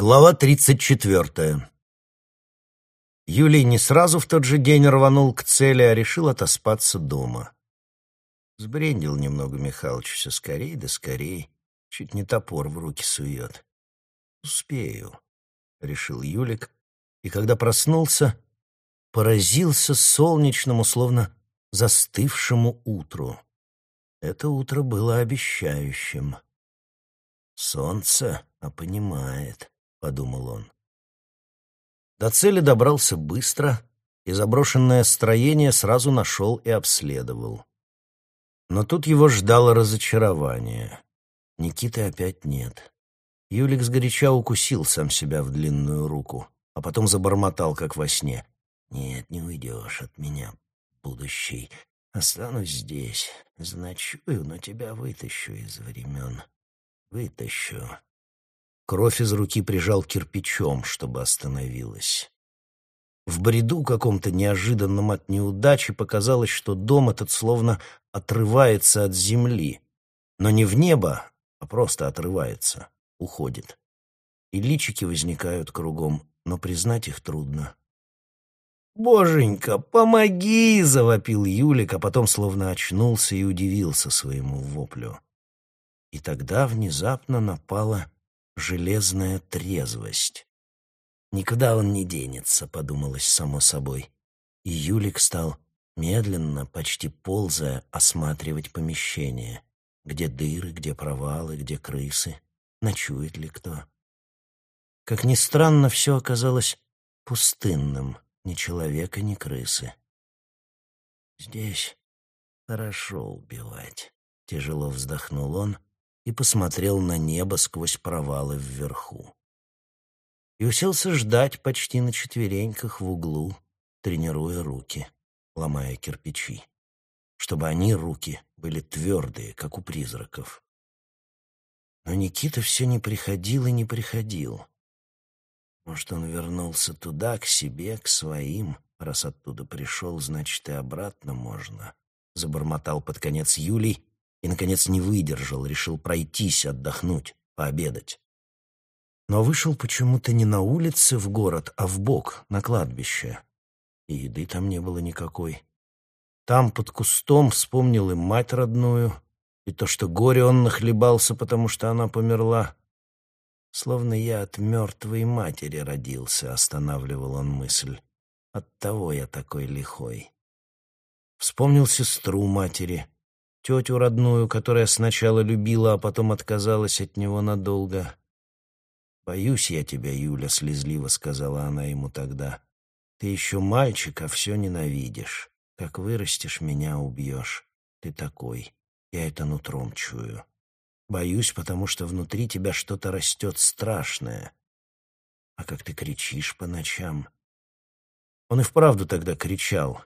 Глава тридцать четвертая. Юлий не сразу в тот же день рванул к цели, а решил отоспаться дома. Сбрендил немного Михалыч все скорей да скорей, чуть не топор в руки сует. «Успею», — решил Юлик, и когда проснулся, поразился солнечному, словно застывшему утру. Это утро было обещающим. Солнце, а понимает. — подумал он. До цели добрался быстро, и заброшенное строение сразу нашел и обследовал. Но тут его ждало разочарование. Никиты опять нет. Юлик сгоряча укусил сам себя в длинную руку, а потом забормотал, как во сне. «Нет, не уйдешь от меня, будущий. Останусь здесь. Заночую, но тебя вытащу из времен. Вытащу. Кровь из руки прижал кирпичом, чтобы остановилась. В бреду каком-то неожиданном от неудачи показалось, что дом этот словно отрывается от земли. Но не в небо, а просто отрывается, уходит. И личики возникают кругом, но признать их трудно. «Боженька, помоги!» — завопил Юлик, а потом словно очнулся и удивился своему воплю. И тогда внезапно напала железная трезвость. «Никуда он не денется», — подумалось само собой. И Юлик стал, медленно, почти ползая, осматривать помещение. Где дыры, где провалы, где крысы, ночует ли кто. Как ни странно, все оказалось пустынным, ни человека, ни крысы. «Здесь хорошо убивать», — тяжело вздохнул он, — и посмотрел на небо сквозь провалы вверху. И уселся ждать почти на четвереньках в углу, тренируя руки, ломая кирпичи, чтобы они, руки, были твердые, как у призраков. Но Никита все не приходил и не приходил. Может, он вернулся туда, к себе, к своим, раз оттуда пришел, значит, и обратно можно. Забормотал под конец Юлий и, наконец, не выдержал, решил пройтись, отдохнуть, пообедать. Но вышел почему-то не на улице в город, а в бок, на кладбище. И еды там не было никакой. Там, под кустом, вспомнил и мать родную, и то, что горе он нахлебался, потому что она померла. Словно я от мертвой матери родился, останавливал он мысль. Оттого я такой лихой. Вспомнил сестру матери — тетю родную, которая сначала любила, а потом отказалась от него надолго. «Боюсь я тебя, Юля», — слезливо сказала она ему тогда. «Ты еще мальчик, а все ненавидишь. Как вырастешь, меня убьешь. Ты такой. Я это нутром чую. Боюсь, потому что внутри тебя что-то растет страшное. А как ты кричишь по ночам?» Он и вправду тогда кричал,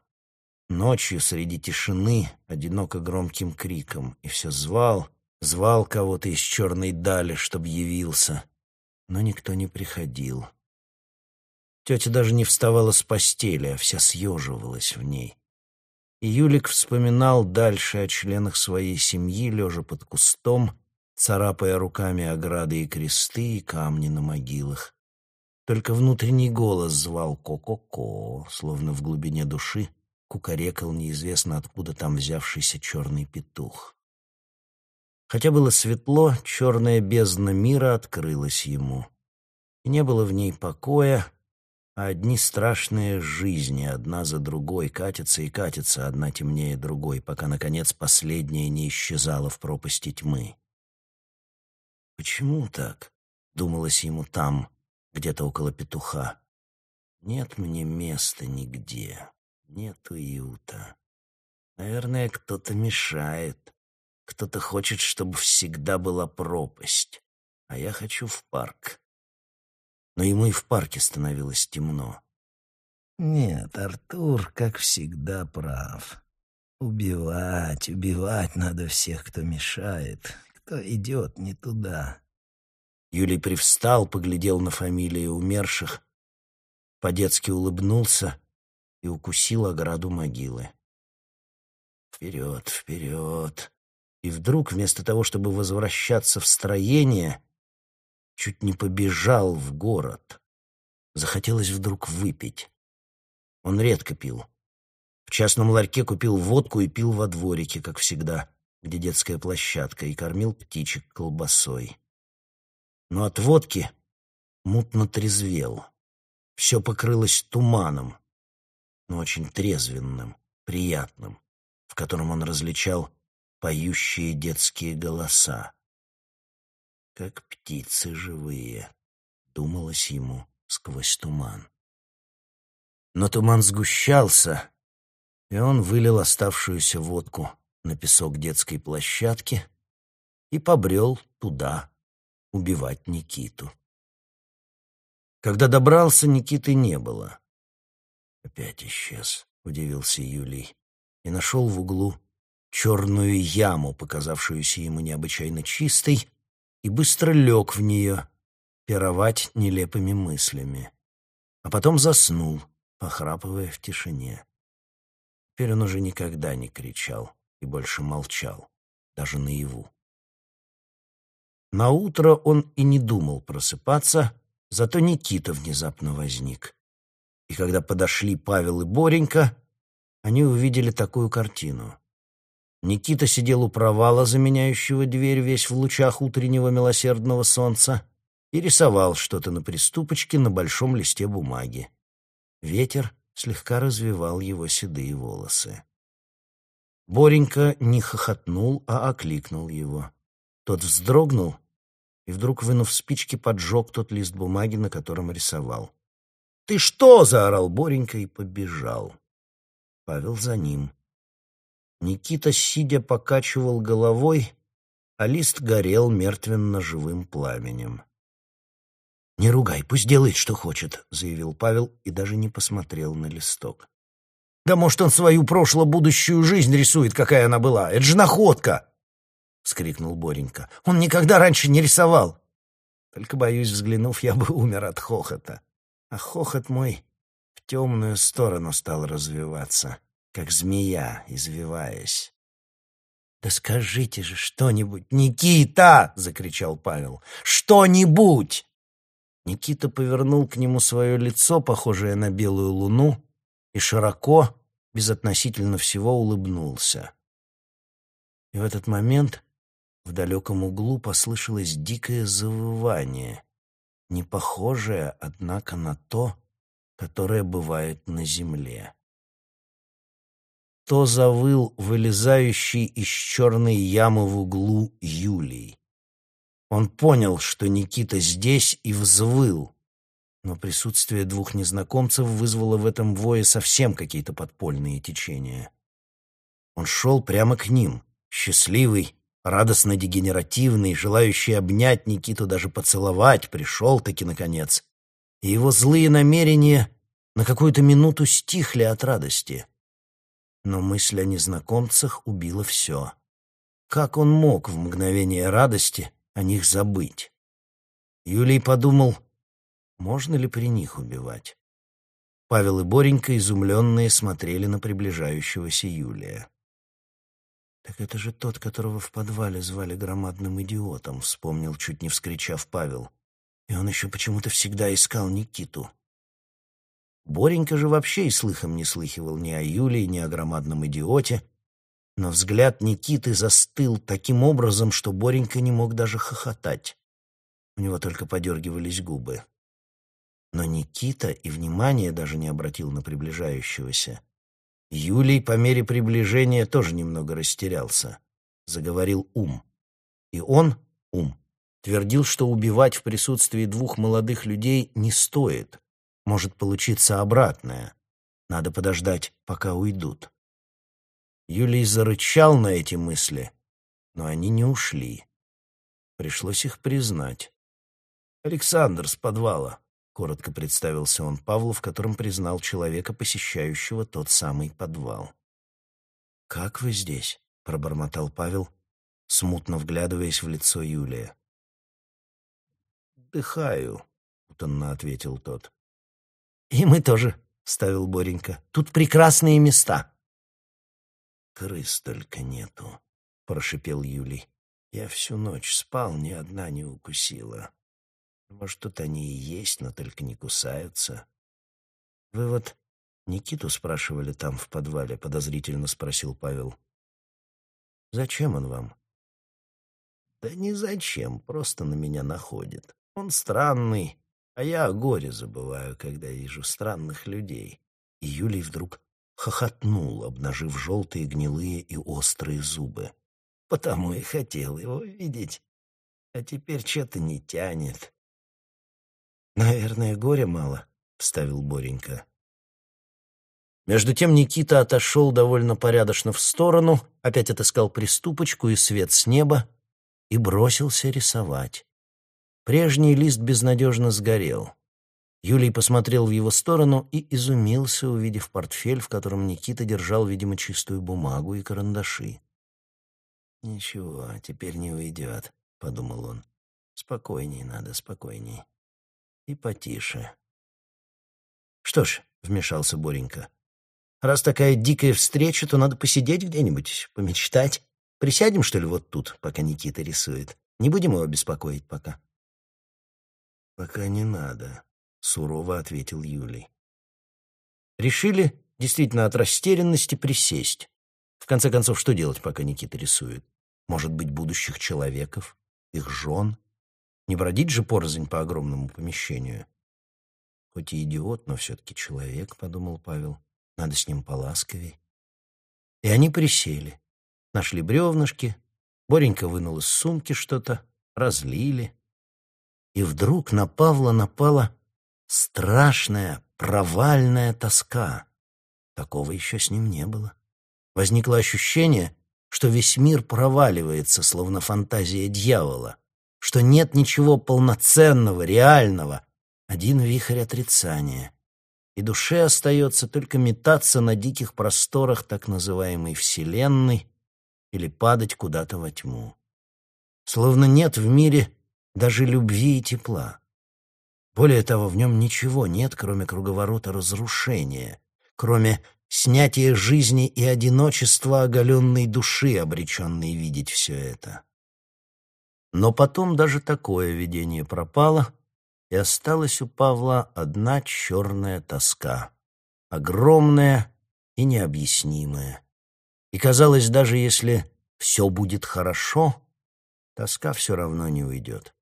Ночью среди тишины, одиноко громким криком, и все звал, звал кого-то из черной дали, чтоб явился. Но никто не приходил. Тетя даже не вставала с постели, а вся съеживалась в ней. И Юлик вспоминал дальше о членах своей семьи, лежа под кустом, царапая руками ограды и кресты и камни на могилах. Только внутренний голос звал «ко-ко-ко», словно в глубине души кукарекал неизвестно откуда там взявшийся черный петух. Хотя было светло, черная бездна мира открылась ему. И не было в ней покоя, а одни страшные жизни, одна за другой, катятся и катятся, одна темнее другой, пока, наконец, последняя не исчезала в пропасти тьмы. «Почему так?» — думалось ему там, где-то около петуха. «Нет мне места нигде». Нет уюта. Наверное, кто-то мешает. Кто-то хочет, чтобы всегда была пропасть. А я хочу в парк. Но ему и в парке становилось темно. Нет, Артур, как всегда, прав. Убивать, убивать надо всех, кто мешает, кто идет не туда. Юлий привстал, поглядел на фамилии умерших, по-детски улыбнулся и укусил ограду могилы. Вперед, вперед. И вдруг, вместо того, чтобы возвращаться в строение, чуть не побежал в город. Захотелось вдруг выпить. Он редко пил. В частном ларьке купил водку и пил во дворике, как всегда, где детская площадка, и кормил птичек колбасой. Но от водки мутно трезвел. Все покрылось туманом, но очень трезвенным, приятным, в котором он различал поющие детские голоса. Как птицы живые, думалось ему сквозь туман. Но туман сгущался, и он вылил оставшуюся водку на песок детской площадки и побрел туда убивать Никиту. Когда добрался, Никиты не было. Опять исчез, удивился Юлий, и нашел в углу черную яму, показавшуюся ему необычайно чистой, и быстро лег в нее, пировать нелепыми мыслями. А потом заснул, похрапывая в тишине. Теперь он уже никогда не кричал и больше молчал, даже наяву. На утро он и не думал просыпаться, зато Никита внезапно возник. И когда подошли Павел и Боренька, они увидели такую картину. Никита сидел у провала, заменяющего дверь весь в лучах утреннего милосердного солнца, и рисовал что-то на приступочке на большом листе бумаги. Ветер слегка развивал его седые волосы. Боренька не хохотнул, а окликнул его. Тот вздрогнул и вдруг, вынув спички, поджег тот лист бумаги, на котором рисовал. «Ты что?» — заорал Боренька и побежал. Павел за ним. Никита, сидя, покачивал головой, а лист горел мертвенно-живым пламенем. «Не ругай, пусть делает, что хочет», — заявил Павел и даже не посмотрел на листок. «Да может, он свою прошло-будущую жизнь рисует, какая она была. Это же находка!» — вскрикнул Боренька. «Он никогда раньше не рисовал!» Только, боюсь, взглянув, я бы умер от хохота. А хохот мой в темную сторону стал развиваться, как змея, извиваясь. «Да скажите же что-нибудь, Никита!» — закричал Павел. «Что-нибудь!» Никита повернул к нему свое лицо, похожее на белую луну, и широко, безотносительно всего, улыбнулся. И в этот момент в далеком углу послышалось дикое завывание, не похожее, однако, на то, которое бывает на земле. То завыл вылезающий из черной ямы в углу Юлий. Он понял, что Никита здесь, и взвыл. Но присутствие двух незнакомцев вызвало в этом вое совсем какие-то подпольные течения. Он шел прямо к ним, счастливый, радостно дегенеративный, желающий обнять Никиту, даже поцеловать, пришел-таки, наконец. И его злые намерения на какую-то минуту стихли от радости. Но мысль о незнакомцах убила все. Как он мог в мгновение радости о них забыть. Юлий подумал, можно ли при них убивать. Павел и Боренька, изумленные, смотрели на приближающегося Юлия. «Так это же тот, которого в подвале звали громадным идиотом», — вспомнил, чуть не вскричав Павел. «И он еще почему-то всегда искал Никиту». Боренька же вообще и слыхом не слыхивал ни о Юлии, ни о громадном идиоте, но взгляд Никиты застыл таким образом, что Боренька не мог даже хохотать. У него только подергивались губы. Но Никита и внимания даже не обратил на приближающегося. Юлий по мере приближения тоже немного растерялся. Заговорил ум. И он, ум, твердил, что убивать в присутствии двух молодых людей не стоит. Может получиться обратное. Надо подождать, пока уйдут. Юлий зарычал на эти мысли, но они не ушли. Пришлось их признать. «Александр с подвала», — коротко представился он Павлу, в котором признал человека, посещающего тот самый подвал. «Как вы здесь?» — пробормотал Павел, смутно вглядываясь в лицо Юлия. «Дыхаю», — утонно ответил тот. «И мы тоже», — вставил Боренька. «Тут прекрасные места». «Крыс только нету», — прошипел Юлий. «Я всю ночь спал, ни одна не укусила». Может, тут они и есть, но только не кусаются. Вы вот Никиту спрашивали там, в подвале, подозрительно спросил Павел. Зачем он вам? Да не зачем, просто на меня находит. Он странный, а я о горе забываю, когда вижу странных людей. И Юлий вдруг хохотнул, обнажив желтые, гнилые и острые зубы. Потому и хотел его видеть. А теперь что-то не тянет. «Наверное, горя мало», — вставил Боренька. Между тем Никита отошел довольно порядочно в сторону, опять отыскал приступочку и свет с неба и бросился рисовать. Прежний лист безнадежно сгорел. Юлий посмотрел в его сторону и изумился, увидев портфель, в котором Никита держал, видимо, чистую бумагу и карандаши. «Ничего, теперь не уйдет», — подумал он. «Спокойней надо, спокойней. И потише». «Что ж», — вмешался Боренька, Раз такая дикая встреча, то надо посидеть где-нибудь, помечтать. Присядем, что ли, вот тут, пока Никита рисует. Не будем его беспокоить пока. Пока не надо, сурово ответил Юлий. Решили действительно от растерянности присесть. В конце концов, что делать, пока Никита рисует? Может быть, будущих человеков, их жен? Не бродить же порознь по огромному помещению. Хоть и идиот, но все-таки человек, — подумал Павел. Надо с ним поласковей. И они присели. Нашли бревнышки. Боренька вынул из сумки что-то. Разлили. И вдруг на Павла напала страшная, провальная тоска. Такого еще с ним не было. Возникло ощущение, что весь мир проваливается, словно фантазия дьявола, что нет ничего полноценного, реального, один вихрь отрицания и душе остается только метаться на диких просторах так называемой Вселенной или падать куда-то во тьму. Словно нет в мире даже любви и тепла. Более того, в нем ничего нет, кроме круговорота разрушения, кроме снятия жизни и одиночества оголенной души, обреченной видеть все это. Но потом даже такое видение пропало — и осталась у Павла одна черная тоска, огромная и необъяснимая. И казалось, даже если все будет хорошо, тоска все равно не уйдет.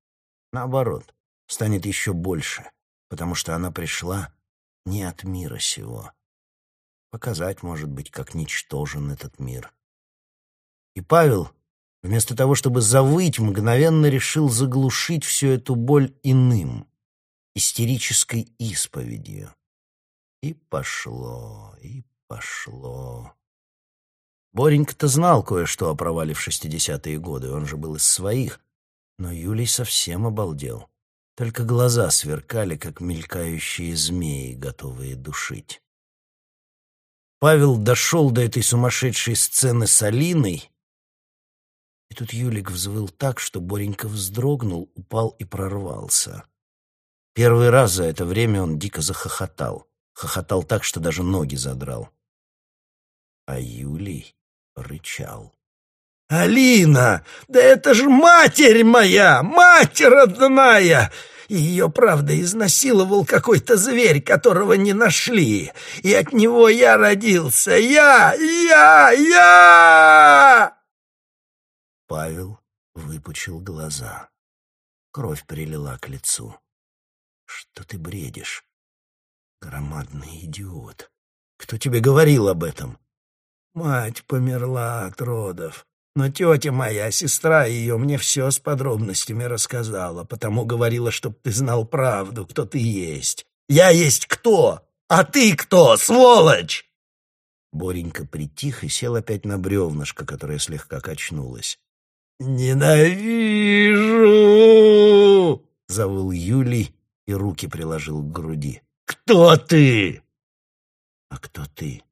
Наоборот, станет еще больше, потому что она пришла не от мира сего. Показать, может быть, как ничтожен этот мир. И Павел, вместо того, чтобы завыть, мгновенно решил заглушить всю эту боль иным — истерической исповедью. И пошло, и пошло. Боренька-то знал кое-что о провале в шестидесятые годы, он же был из своих, но Юлий совсем обалдел. Только глаза сверкали, как мелькающие змеи, готовые душить. Павел дошел до этой сумасшедшей сцены с Алиной, и тут Юлик взвыл так, что Боренька вздрогнул, упал и прорвался. Первый раз за это время он дико захохотал. Хохотал так, что даже ноги задрал. А Юлий рычал. «Алина! Да это же матерь моя! Мать родная!» Ее, правда, изнасиловал какой-то зверь, которого не нашли. И от него я родился. Я! Я! Я! Павел выпучил глаза. Кровь прилила к лицу. Что ты бредишь? Громадный идиот. Кто тебе говорил об этом? Мать померла от родов. Но тетя моя, сестра ее, мне все с подробностями рассказала, потому говорила, чтоб ты знал правду, кто ты есть. Я есть кто? А ты кто, сволочь?» Боренька притих и сел опять на бревнышко, которое слегка качнулось. «Ненавижу!» — завыл Юлий и руки приложил к груди. «Кто ты?» «А кто ты?»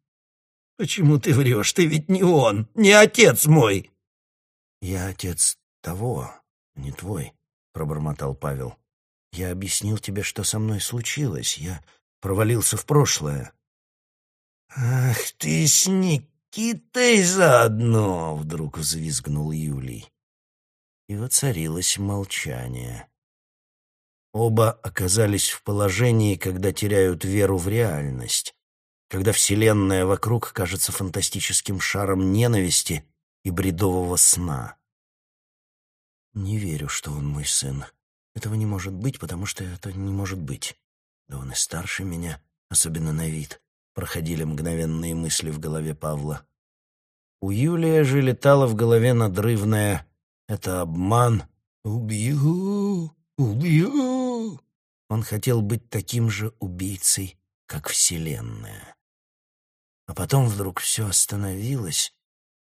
«Почему ты врешь? Ты ведь не он, не отец мой!» «Я отец того, не твой», — пробормотал Павел. «Я объяснил тебе, что со мной случилось. Я провалился в прошлое». «Ах ты с Никитой заодно!» — вдруг взвизгнул Юлий. И воцарилось молчание. Оба оказались в положении, когда теряют веру в реальность, когда вселенная вокруг кажется фантастическим шаром ненависти и бредового сна. Не верю, что он мой сын. Этого не может быть, потому что это не может быть. Да он и старше меня, особенно на вид. Проходили мгновенные мысли в голове Павла. У Юлия же летала в голове надрывная «Это обман! Убью! Убью!» Он хотел быть таким же убийцей, как Вселенная. А потом вдруг все остановилось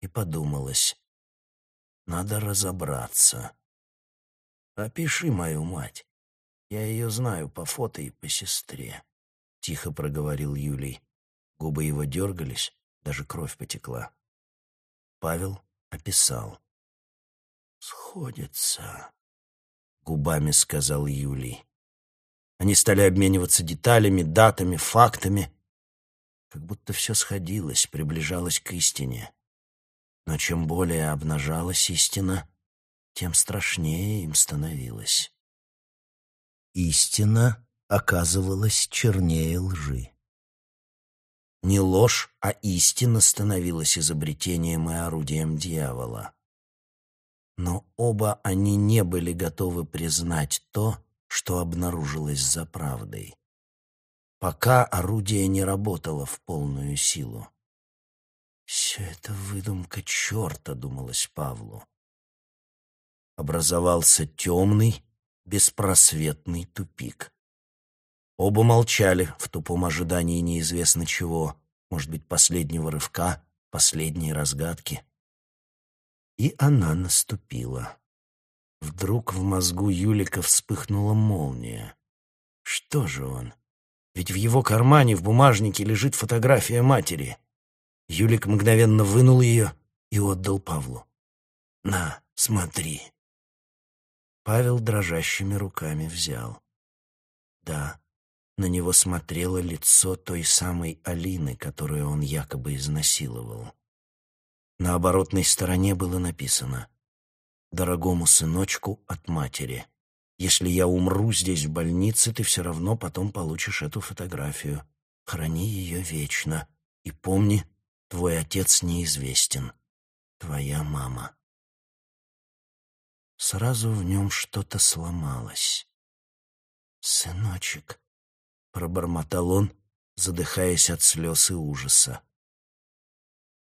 и подумалось. Надо разобраться. Опиши мою мать. Я ее знаю по фото и по сестре. Тихо проговорил Юлий. Губы его дергались, даже кровь потекла. Павел описал. «Сходится», — губами сказал Юлий. Они стали обмениваться деталями, датами, фактами. Как будто все сходилось, приближалось к истине. Но чем более обнажалась истина, тем страшнее им становилось. Истина оказывалась чернее лжи. Не ложь, а истина становилась изобретением и орудием дьявола. Но оба они не были готовы признать то, что обнаружилось за правдой. Пока орудие не работало в полную силу. «Все это выдумка черта», — думалось Павлу. Образовался темный, беспросветный тупик. Оба молчали в тупом ожидании неизвестно чего, может быть, последнего рывка, последней разгадки. И она наступила. Вдруг в мозгу Юлика вспыхнула молния. Что же он? Ведь в его кармане в бумажнике лежит фотография матери. Юлик мгновенно вынул ее и отдал Павлу. «На, смотри». Павел дрожащими руками взял. Да, на него смотрело лицо той самой Алины, которую он якобы изнасиловал. На оборотной стороне было написано «Дорогому сыночку от матери. Если я умру здесь в больнице, ты все равно потом получишь эту фотографию. Храни ее вечно. И помни, твой отец неизвестен. Твоя мама». Сразу в нем что-то сломалось. «Сыночек», пробормотал он, задыхаясь от слез и ужаса.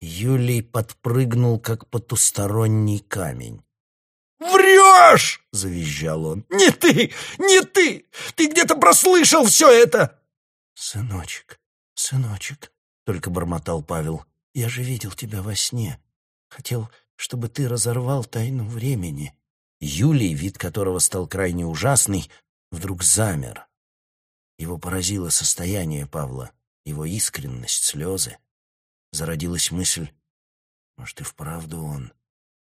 Юлий подпрыгнул, как потусторонний камень. «Врешь!» — завизжал он. «Не ты! Не ты! Ты где-то прослышал все это!» «Сыночек, сыночек!» — только бормотал Павел. «Я же видел тебя во сне. Хотел, чтобы ты разорвал тайну времени». Юлий, вид которого стал крайне ужасный, вдруг замер. Его поразило состояние Павла, его искренность, слезы. Зародилась мысль, может, и вправду он.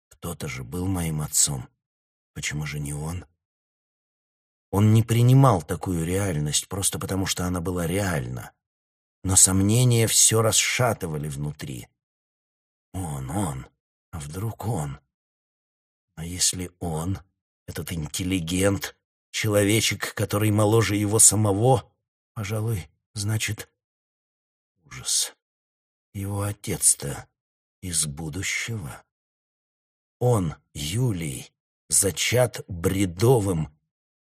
Кто-то же был моим отцом. Почему же не он? Он не принимал такую реальность просто потому, что она была реальна. Но сомнения все расшатывали внутри. Он, он, а вдруг он? А если он, этот интеллигент, Человечек, который моложе его самого, пожалуй, значит, ужас. Его отец-то из будущего. Он, Юлий, зачат бредовым,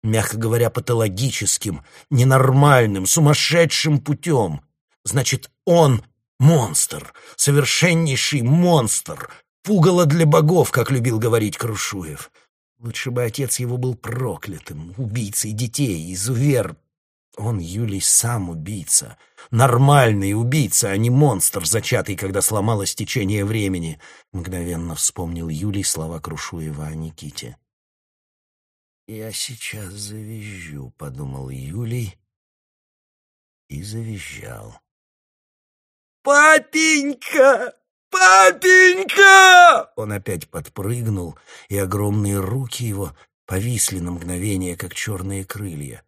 мягко говоря, патологическим, ненормальным, сумасшедшим путем. Значит, он монстр, совершеннейший монстр, пугало для богов, как любил говорить Крушуев. Лучше бы отец его был проклятым, убийцей детей, изувер. Он, Юлий, сам убийца. Нормальный убийца, а не монстр, зачатый, когда сломалось течение времени. Мгновенно вспомнил Юлий слова Крушуева о Никите. «Я сейчас завизжу», — подумал Юлий и завизжал. «Папенька!» «Папенька!» Он опять подпрыгнул, и огромные руки его повисли на мгновение, как черные крылья.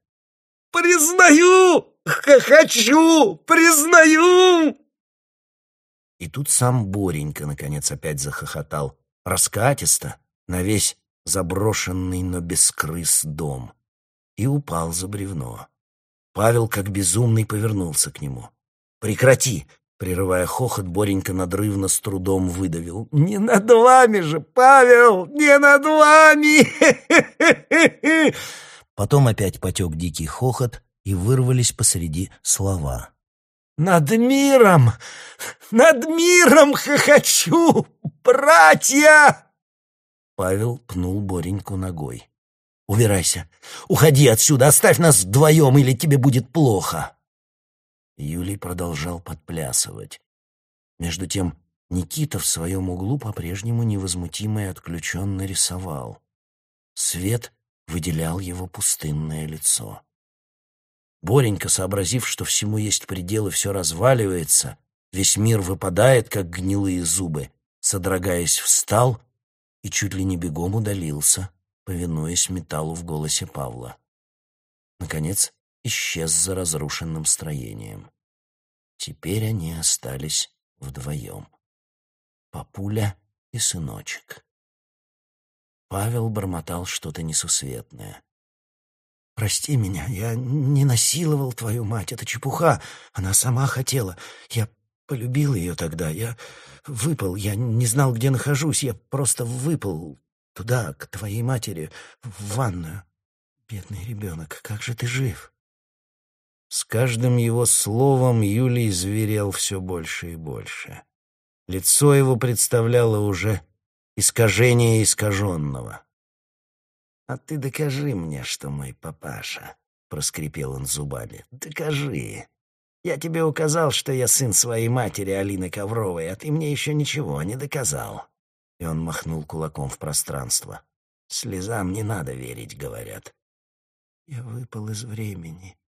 «Признаю! Хочу! Признаю!» И тут сам Боренька, наконец, опять захохотал, раскатисто, на весь заброшенный, но без крыс дом. и упал за бревно. Павел, как безумный, повернулся к нему. «Прекрати!» — прерывая хохот, Боренька надрывно с трудом выдавил. «Не над вами же, Павел! Не над вами!» Потом опять потек дикий хохот, и вырвались посреди слова. «Над миром! Над миром хохочу! Братья!» Павел пнул Бореньку ногой. «Убирайся! Уходи отсюда! Оставь нас вдвоем, или тебе будет плохо!» Юлий продолжал подплясывать. Между тем Никита в своем углу по-прежнему невозмутимо и отключенно рисовал. Свет выделял его пустынное лицо. Боренька, сообразив, что всему есть предел и все разваливается, весь мир выпадает, как гнилые зубы, содрогаясь, встал и чуть ли не бегом удалился, повинуясь металлу в голосе Павла. Наконец, исчез за разрушенным строением. Теперь они остались вдвоем. Папуля и сыночек. Павел бормотал что-то несусветное. «Прости меня, я не насиловал твою мать, это чепуха, она сама хотела. Я полюбил ее тогда, я выпал, я не знал, где нахожусь, я просто выпал туда, к твоей матери, в ванную. Бедный ребенок, как же ты жив?» С каждым его словом Юлий зверел все больше и больше. Лицо его представляло уже искажение искаженного. «А ты докажи мне, что мой папаша», — проскрипел он зубами. «Докажи. Я тебе указал, что я сын своей матери Алины Ковровой, а ты мне еще ничего не доказал». И он махнул кулаком в пространство. «Слезам не надо верить», — говорят. «Я выпал из времени.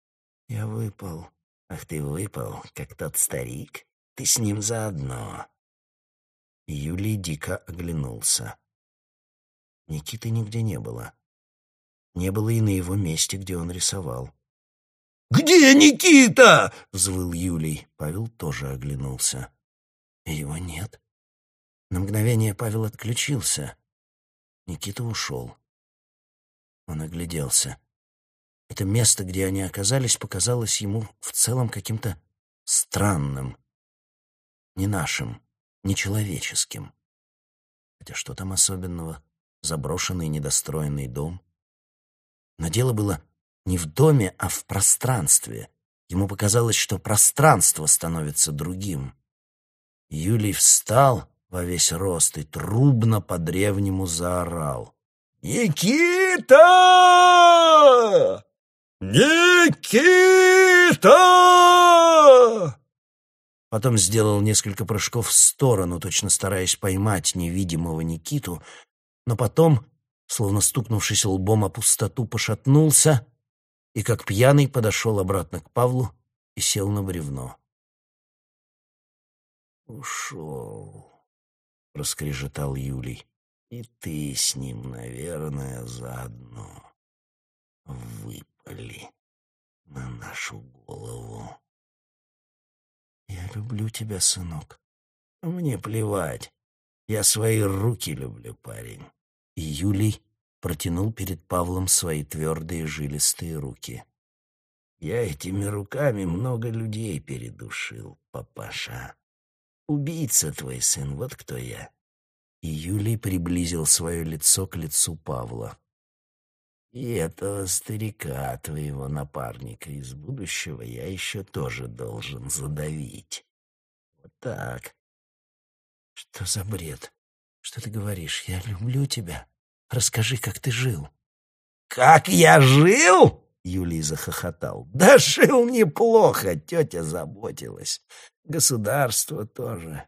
Я выпал». «Ах, ты выпал, как тот старик. Ты с ним заодно». Юлий дико оглянулся. Никиты нигде не было. Не было и на его месте, где он рисовал. «Где Никита?» — взвыл Юлий. Павел тоже оглянулся. Его нет. На мгновение Павел отключился. Никита ушел. Он огляделся. Это место, где они оказались, показалось ему в целом каким-то странным, не нашим, нечеловеческим. Хотя что там особенного? Заброшенный недостроенный дом — но дело было не в доме, а в пространстве. Ему показалось, что пространство становится другим. Юлий встал во весь рост и трубно по-древнему заорал. «Никита! Никита!» Потом сделал несколько прыжков в сторону, точно стараясь поймать невидимого Никиту, но потом словно стукнувшись лбом о пустоту, пошатнулся и, как пьяный, подошел обратно к Павлу и сел на бревно. «Ушел», — раскрежетал Юлий, — «и ты с ним, наверное, заодно выпали на нашу голову». «Я люблю тебя, сынок. Мне плевать. Я свои руки люблю, парень и Юлий протянул перед Павлом свои твердые жилистые руки. «Я этими руками много людей передушил, папаша. Убийца твой сын, вот кто я». И Юлий приблизил свое лицо к лицу Павла. «И этого старика, твоего напарника из будущего, я еще тоже должен задавить. Вот так». «Что за бред?» Что ты говоришь? Я люблю тебя. Расскажи, как ты жил. Как я жил? Юлий захохотал. Да жил неплохо, тетя заботилась. Государство тоже.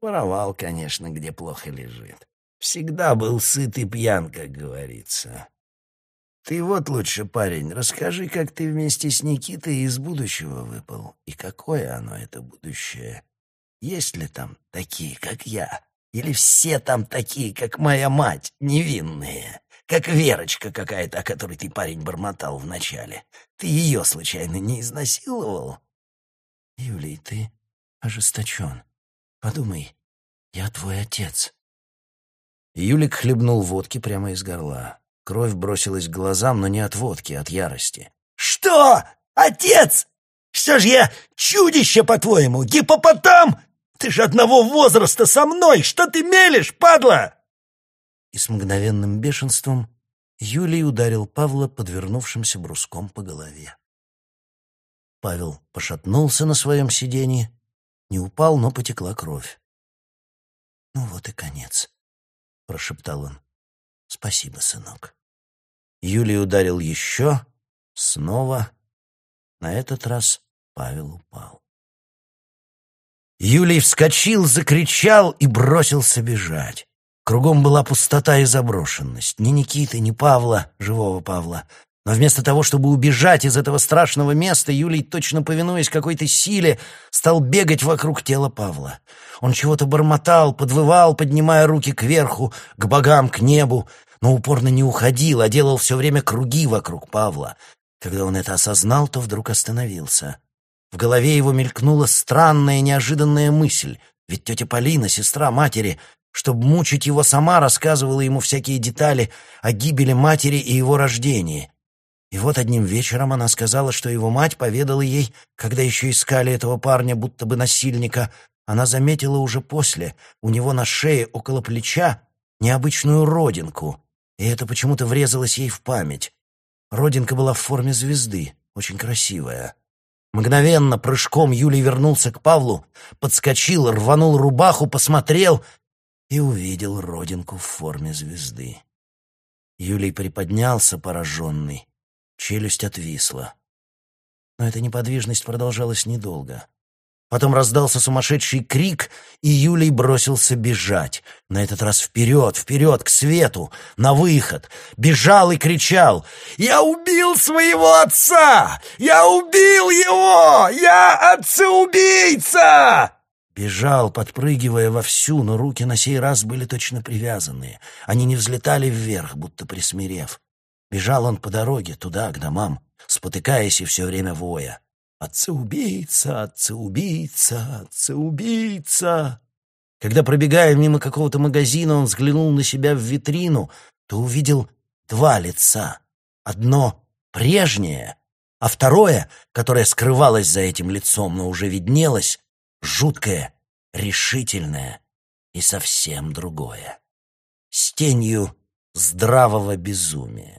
Воровал, конечно, где плохо лежит. Всегда был сыт и пьян, как говорится. Ты вот лучше, парень, расскажи, как ты вместе с Никитой из будущего выпал. И какое оно, это будущее? Есть ли там такие, как я? Или все там такие, как моя мать, невинные? Как Верочка какая-то, о которой ты, парень, бормотал вначале. Ты ее, случайно, не изнасиловал? Юлий, ты ожесточен. Подумай, я твой отец. Юлик хлебнул водки прямо из горла. Кровь бросилась к глазам, но не от водки, а от ярости. «Что? Отец? Что ж я чудище, по-твоему? Гипопотам? Ты же одного возраста со мной! Что ты мелешь, падла?» И с мгновенным бешенством Юлий ударил Павла подвернувшимся бруском по голове. Павел пошатнулся на своем сиденье, не упал, но потекла кровь. «Ну вот и конец», — прошептал он. «Спасибо, сынок». Юлий ударил еще, снова. На этот раз Павел упал. Юлий вскочил, закричал и бросился бежать. Кругом была пустота и заброшенность. Ни Никиты, ни Павла, живого Павла. Но вместо того, чтобы убежать из этого страшного места, Юлий, точно повинуясь какой-то силе, стал бегать вокруг тела Павла. Он чего-то бормотал, подвывал, поднимая руки кверху, к богам, к небу, но упорно не уходил, а делал все время круги вокруг Павла. Когда он это осознал, то вдруг остановился. В голове его мелькнула странная неожиданная мысль. Ведь тетя Полина, сестра матери, чтобы мучить его сама, рассказывала ему всякие детали о гибели матери и его рождении. И вот одним вечером она сказала, что его мать поведала ей, когда еще искали этого парня, будто бы насильника, она заметила уже после, у него на шее около плеча, необычную родинку, и это почему-то врезалось ей в память. Родинка была в форме звезды, очень красивая. Мгновенно прыжком Юлий вернулся к Павлу, подскочил, рванул рубаху, посмотрел и увидел родинку в форме звезды. Юлий приподнялся, пораженный. Челюсть отвисла. Но эта неподвижность продолжалась недолго. Потом раздался сумасшедший крик, и Юлий бросился бежать. На этот раз вперед, вперед, к свету, на выход. Бежал и кричал. «Я убил своего отца! Я убил его! Я отца-убийца!» Бежал, подпрыгивая вовсю, но руки на сей раз были точно привязанные. Они не взлетали вверх, будто присмирев. Бежал он по дороге, туда, к домам, спотыкаясь и все время воя. «Отца-убийца! Отца-убийца! Отца-убийца!» Когда, пробегая мимо какого-то магазина, он взглянул на себя в витрину, то увидел два лица. Одно прежнее, а второе, которое скрывалось за этим лицом, но уже виднелось, жуткое, решительное и совсем другое, с тенью здравого безумия.